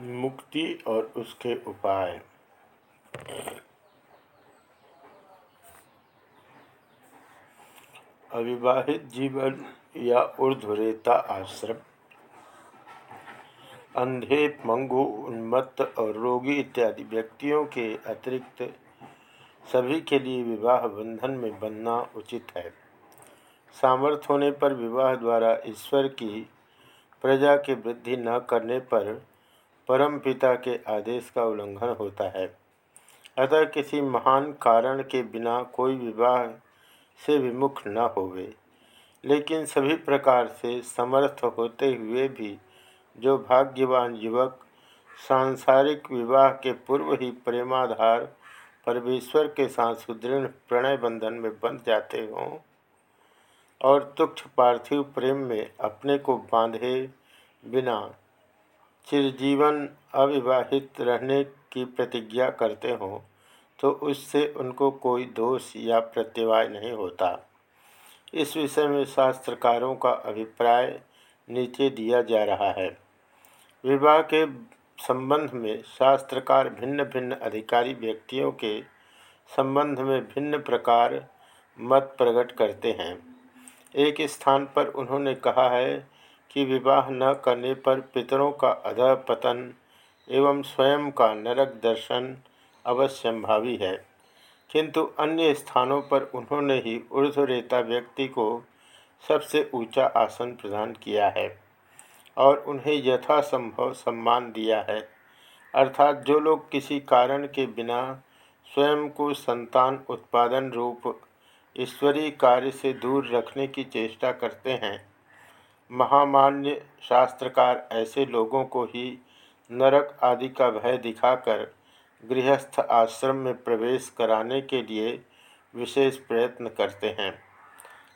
मुक्ति और उसके उपाय। अविवाहित जीवन या ऊर्ध्वरेता आश्रम। अंधे, मंगू, उन्मत्त और रोगी इत्यादि व्यक्तियों के अतिरिक्त सभी के लिए विवाह बंधन में बनना उचित है। सामर्थ्य होने पर विवाह द्वारा ईश्वर की प्रजा की वृद्धि न करने पर परम पिता के आदेश का उल्लंघन होता है। अतः किसी महान कारण के बिना कोई विवाह से विमुख न होवे। लेकिन सभी प्रकार से समर्थ होते हुए भी जो भाग्यवान युवक सांसारिक विवाह के पूर्व ही प्रेमाधार परमेश्वर के साथ सुदृढ़ प्रणय बंधन में बंध जाते हों और तुक्ष पार्थिव प्रेम में अपने को बांधे बिना चिरजीवन अविवाहित रहने की प्रतिज्ञा करते हों तो उससे उनको कोई दोष या प्रत्यवाय नहीं होता। इस विषय में शास्त्रकारों का अभिप्राय नीचे दिया जा रहा है। विवाह के संबंध में शास्त्रकार भिन्न भिन्न अधिकारी व्यक्तियों के संबंध में भिन्न प्रकार मत प्रकट करते हैं। एक स्थान पर उन्होंने कहा है कि विवाह न करने पर पितरों का अधः पतन एवं स्वयं का नरक दर्शन अवश्यंभावी है। किंतु अन्य स्थानों पर उन्होंने ही ऊर्धरेता व्यक्ति को सबसे ऊँचा आसन प्रदान किया है और उन्हें यथासंभव सम्मान दिया है। अर्थात जो लोग किसी कारण के बिना स्वयं को संतान उत्पादन रूप ईश्वरीय कार्य से दूर रखने की चेष्टा करते हैं महामान्य शास्त्रकार ऐसे लोगों को ही नरक आदि का भय दिखाकर गृहस्थ आश्रम में प्रवेश कराने के लिए विशेष प्रयत्न करते हैं।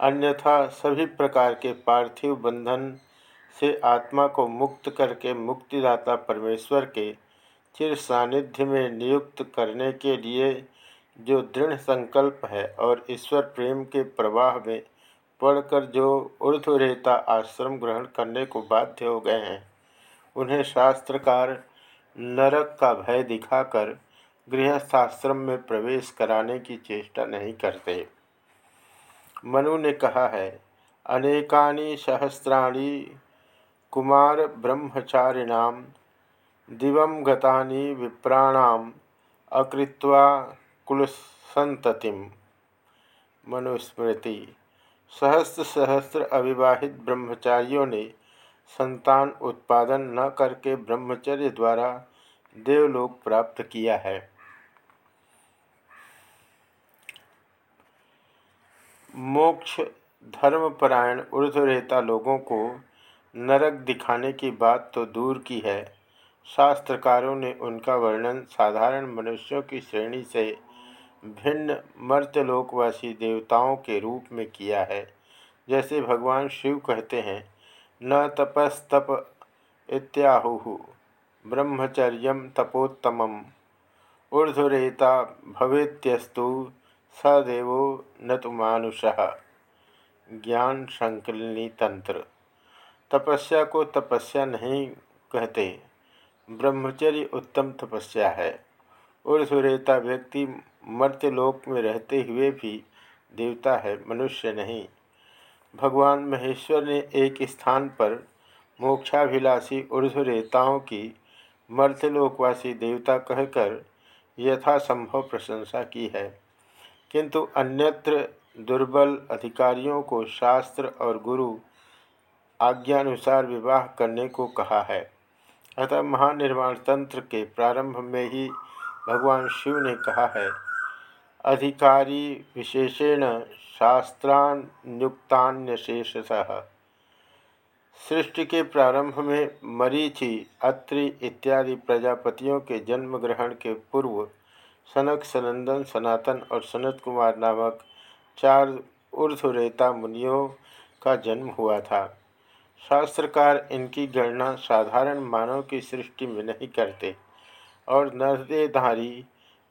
अन्यथा सभी प्रकार के पार्थिव बंधन से आत्मा को मुक्त करके मुक्तिदाता परमेश्वर के चिर सानिध्य में नियुक्त करने के लिए जो दृढ़ संकल्प है और ईश्वर प्रेम के प्रवाह में पढ़कर जो ऊर्ध्वरेता आश्रम ग्रहण करने को बाध्य हो गए हैं। उन्हें शास्त्रकार नरक का भय दिखाकर गृहस्थाश्रम में प्रवेश कराने की चेष्टा नहीं करते। मनु ने कहा है, अनेकानि सहस्राणि कुमार ब्रह्मचारिणाम दिवम गतानि विप्राणाम अकृत्वा कुलसंततिम मनुस्मृति सहस्त्र सहस्त्र अविवाहित ब्रह्मचारियों ने संतान उत्पादन न करके ब्रह्मचर्य द्वारा देवलोक प्राप्त किया है। मोक्ष, धर्मपरायण ऊर्धरेता लोगों को नरक दिखाने की बात तो दूर की है। शास्त्रकारों ने उनका वर्णन साधारण मनुष्यों की श्रेणी से भिन्न मर्त्यलोकवासी देवताओं के रूप में किया है। जैसे भगवान शिव कहते हैं, न तपस्तप इत्याहु, ब्रह्मचर्य तपोत्तम। ऊर्धरेता भवेत्यस्तु सदेवो न तो मानुष ज्ञान संकलनी तंत्र। तपस्या को तपस्या नहीं कहते। ब्रह्मचर्य उत्तम तपस्या है। ऊर्धरेता व्यक्ति मर्त्यलोक में रहते हुए भी देवता है, मनुष्य नहीं। भगवान महेश्वर ने एक स्थान पर मोक्षाभिलाषी ऊर्धरेताओं की मर्त्यलोकवासी देवता कहकर यथासंभव प्रशंसा की है। किंतु अन्यत्र दुर्बल अधिकारियों को शास्त्र और गुरु आज्ञानुसार विवाह करने को कहा है। अतः महानिर्माण तंत्र के प्रारंभ में ही भगवान शिव ने कहा है अधिकारी विशेषेण शास्त्रान्युक्तान्यशेषतः सृष्टि के प्रारंभ में मरीचि अत्रि इत्यादि प्रजापतियों के जन्म ग्रहण के पूर्व सनक सनंदन, सनातन और सनत कुमार नामक चार ऊर्धरेता मुनियों का जन्म हुआ था। शास्त्रकार इनकी गणना साधारण मानव की सृष्टि में नहीं करते और नरदेधारी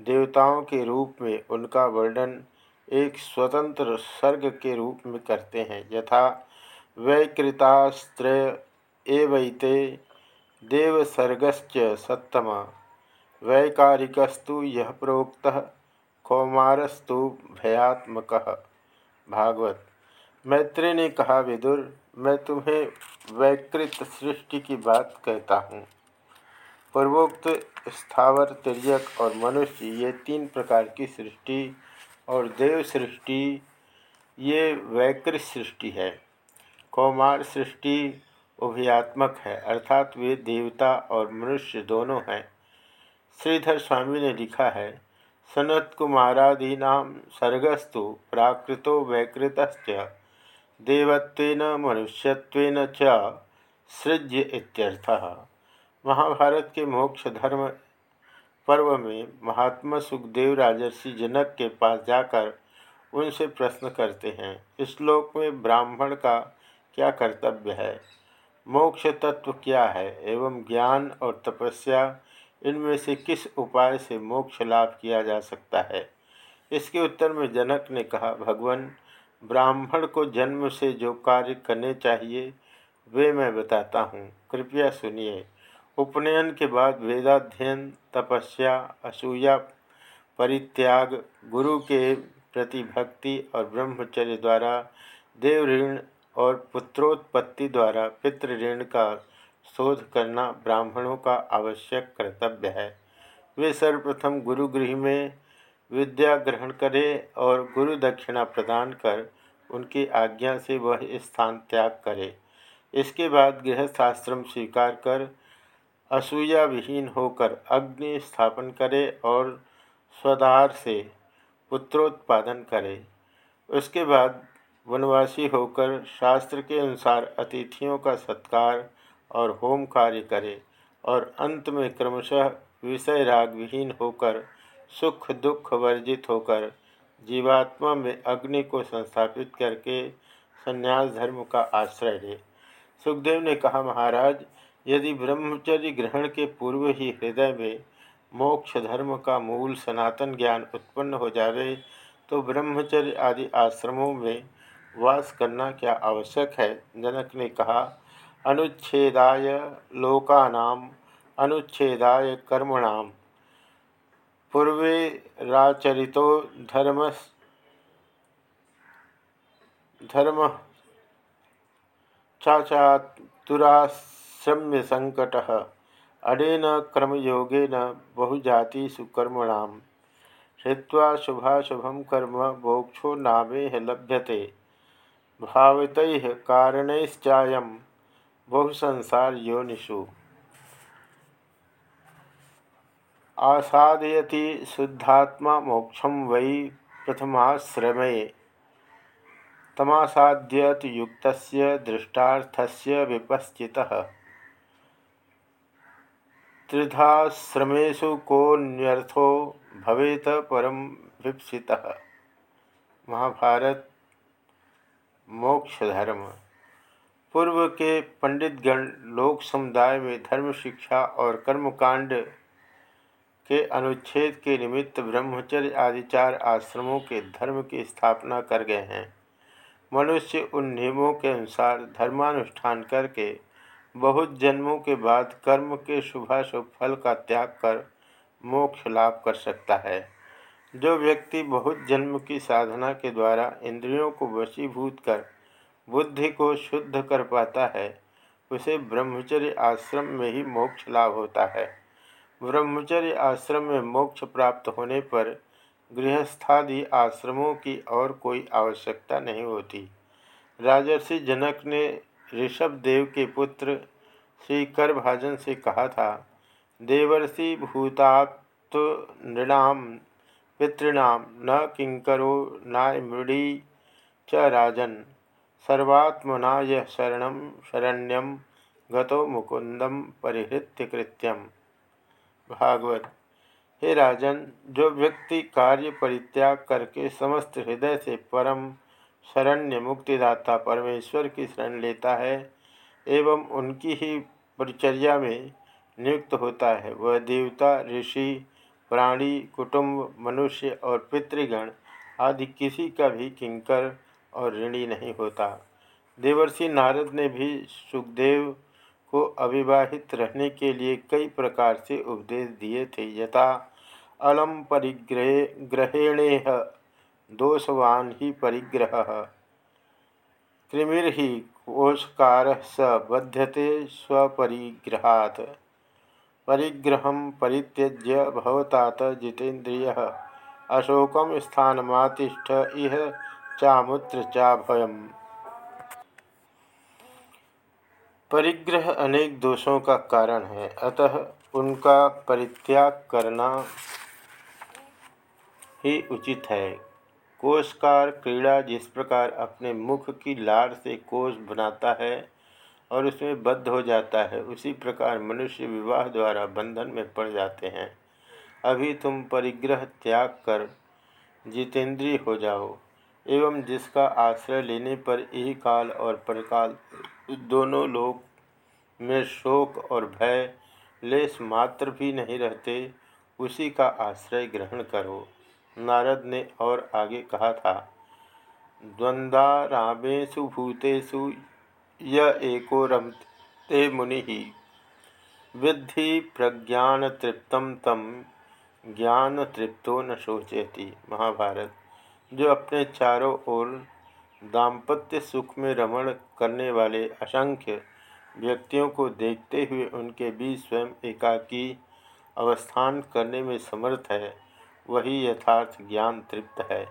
देवताओं के रूप में उनका वर्णन एक स्वतंत्र सर्ग के रूप में करते हैं। यथा वैकृतास्त्र एवैते देवसर्गश्च सत्तम, वैकारिकस्तु यह प्रोक्त, कौमारस्तु भयात्मक। भागवत मैत्री ने कहा, विदुर, मैं तुम्हें वैकृत सृष्टि की बात कहता हूँ। पूर्वोक्त स्थावर तिरक और मनुष्य, ये तीन प्रकार की सृष्टि और देव सृष्टि, ये वैकृत सृष्टि है। कौमार सृष्टि उभयात्मक है, अर्थात वे देवता और मनुष्य दोनों हैं। श्रीधर स्वामी ने लिखा है सनत कुमारादीना सर्गस्तु प्राकृतो वैकृत देवत्वेन मनुष्यत्वेन च सृज्य इत्यर्थः। महाभारत के मोक्ष धर्म पर्व में महात्मा सुखदेव राजर्षि जनक के पास जाकर उनसे प्रश्न करते हैं, इस श्लोक में ब्राह्मण का क्या कर्तव्य है? मोक्ष तत्व क्या है एवं ज्ञान और तपस्या इनमें से किस उपाय से मोक्ष लाभ किया जा सकता है? इसके उत्तर में जनक ने कहा, भगवान, ब्राह्मण को जन्म से जो कार्य करने चाहिए, वे मैं बताता हूँ। कृपया सुनिए। उपनयन के बाद वेदाध्ययन, तपस्या, असूया, परित्याग, गुरु के प्रति भक्ति और ब्रह्मचर्य द्वारा देव ऋण और पुत्रोत्पत्ति द्वारा पितृ ऋण का शोध करना ब्राह्मणों का आवश्यक कर्तव्य है। वे सर्वप्रथम गुरुगृह में विद्या ग्रहण करें और गुरु दक्षिणा प्रदान कर उनकी आज्ञा से वह स्थान त्याग करे। इसके बाद गृहस्थाश्रम स्वीकार कर असूया विहीन होकर अग्नि स्थापन करे और स्वदार से पुत्रोत्पादन करे। उसके बाद वनवासी होकर शास्त्र के अनुसार अतिथियों का सत्कार और होम कार्य करे और अंत में क्रमशः विषय राग विहीन होकर सुख दुख वर्जित होकर जीवात्मा में अग्नि को संस्थापित करके संन्यास धर्म का आश्रय ले। सुखदेव ने कहा, महाराज यदि ब्रह्मचर्य ग्रहण के पूर्व ही हृदय में मोक्ष धर्म का मूल सनातन ज्ञान उत्पन्न हो जावे तो ब्रह्मचर्य आदि आश्रमों में वास करना क्या आवश्यक है? जनक ने कहा, अनुच्छेदाय लोकानाम, अनुच्छेदाय कर्मणाम। पूर्वे राचरितो धर्म धर्म चाचातुराश्रम्य संकट अनेन क्रमयोगेन बहुजातिषु कर्मणाम हित्वा शुभाशुभम कर्म मोक्षो नामेह लभ्यते। भावित कारणैश्चायम बहुसंसार योनिषु आसादयति शुद्धात्मा मोक्षम वै प्रथमाश्रमे। तमासाद्यत दृष्टार्थस्य विपश्चितः। त्रिधाश्रमेशु कोन्यर्थो भवेत परम विपसितः। महाभारत मोक्ष धर्म पूर्व के पंडितगण लोक समुदाय में धर्म शिक्षा और कर्मकांड के अनुच्छेद के निमित्त ब्रह्मचर्य आदि चार आश्रमों के धर्म की स्थापना कर गए हैं। मनुष्य उन नियमों के अनुसार धर्मानुष्ठान करके बहुत जन्मों के बाद कर्म के शुभाशुभ फल का त्याग कर मोक्ष लाभ कर सकता है। जो व्यक्ति बहुत जन्म की साधना के द्वारा इंद्रियों को वशीभूत कर बुद्धि को शुद्ध कर पाता है, उसे ब्रह्मचर्य आश्रम में ही मोक्ष लाभ होता है। ब्रह्मचर्य आश्रम में मोक्ष प्राप्त होने पर गृहस्थादि आश्रमों की और कोई आवश्यकता नहीं होती। राजर्षि जनक ने ऋषभ देव के पुत्र श्री करभाजन से कहा था, देवर्षि भूतात् नृणाम, पितृणाम न किंकरो न मृड़ी च राजन। सर्वात्मना यह शरण शरण्यम गतो मुकुंदम परिहृत्य कृत्यम भागवत। हे राजन, जो व्यक्ति कार्य परित्याग करके समस्त हृदय से परम शरण्य मुक्तिदाता परमेश्वर की शरण लेता है एवं उनकी ही परिचर्या में नियुक्त होता है। वह देवता, ऋषि, प्राणी, कुटुंब, मनुष्य और पितृगण आदि किसी का भी किंकर और ऋणी नहीं होता। देवर्षि नारद ने भी सुखदेव को अविवाहित रहने के लिए कई प्रकार से उपदेश दिए थे। यथा, अलम परिग्रह, ग्रहेणेह दोषवान ही परिग्रह। कृमिर्हि कोशकार स बध्यते स्वपरिग्रहात्। परिग्रह परित्यज्य भवतात जितेन्द्रिय। अशोकम स्थानमातिष्ठ इह चामुत्र चाभयम् परिग्रह अनेक दोषों का कारण है, अतः उनका परित्याग करना ही उचित है। कोशकार क्रीड़ा जिस प्रकार अपने मुख की लार से कोष बनाता है और उसमें बद्ध हो जाता है, उसी प्रकार मनुष्य विवाह द्वारा बंधन में पड़ जाते हैं। अभी तुम परिग्रह त्याग कर जितेंद्रिय हो जाओ, एवं जिसका आश्रय लेने पर यही काल और परकाल दोनों लोग में शोक और भय लेस मात्र भी नहीं रहते, उसी का आश्रय ग्रहण करो। नारद ने और आगे कहा था द्वंद्वारामेशु भूतेषु य एको रमते मुनि। विद्धि प्रज्ञान तृप्तम तम ज्ञान तृप्तो न शोचेती। महाभारत। जो अपने चारों ओर दाम्पत्य सुख में रमण करने वाले असंख्य व्यक्तियों को देखते हुए उनके बीच स्वयं एकाकी अवस्थान करने में समर्थ है। वही यथार्थ ज्ञान तृप्त है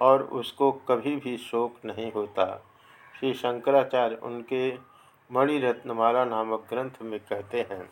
और उसको कभी भी शोक नहीं होता। श्री शंकराचार्य उनके मणिरत्नमाला नामक ग्रंथ में कहते हैं।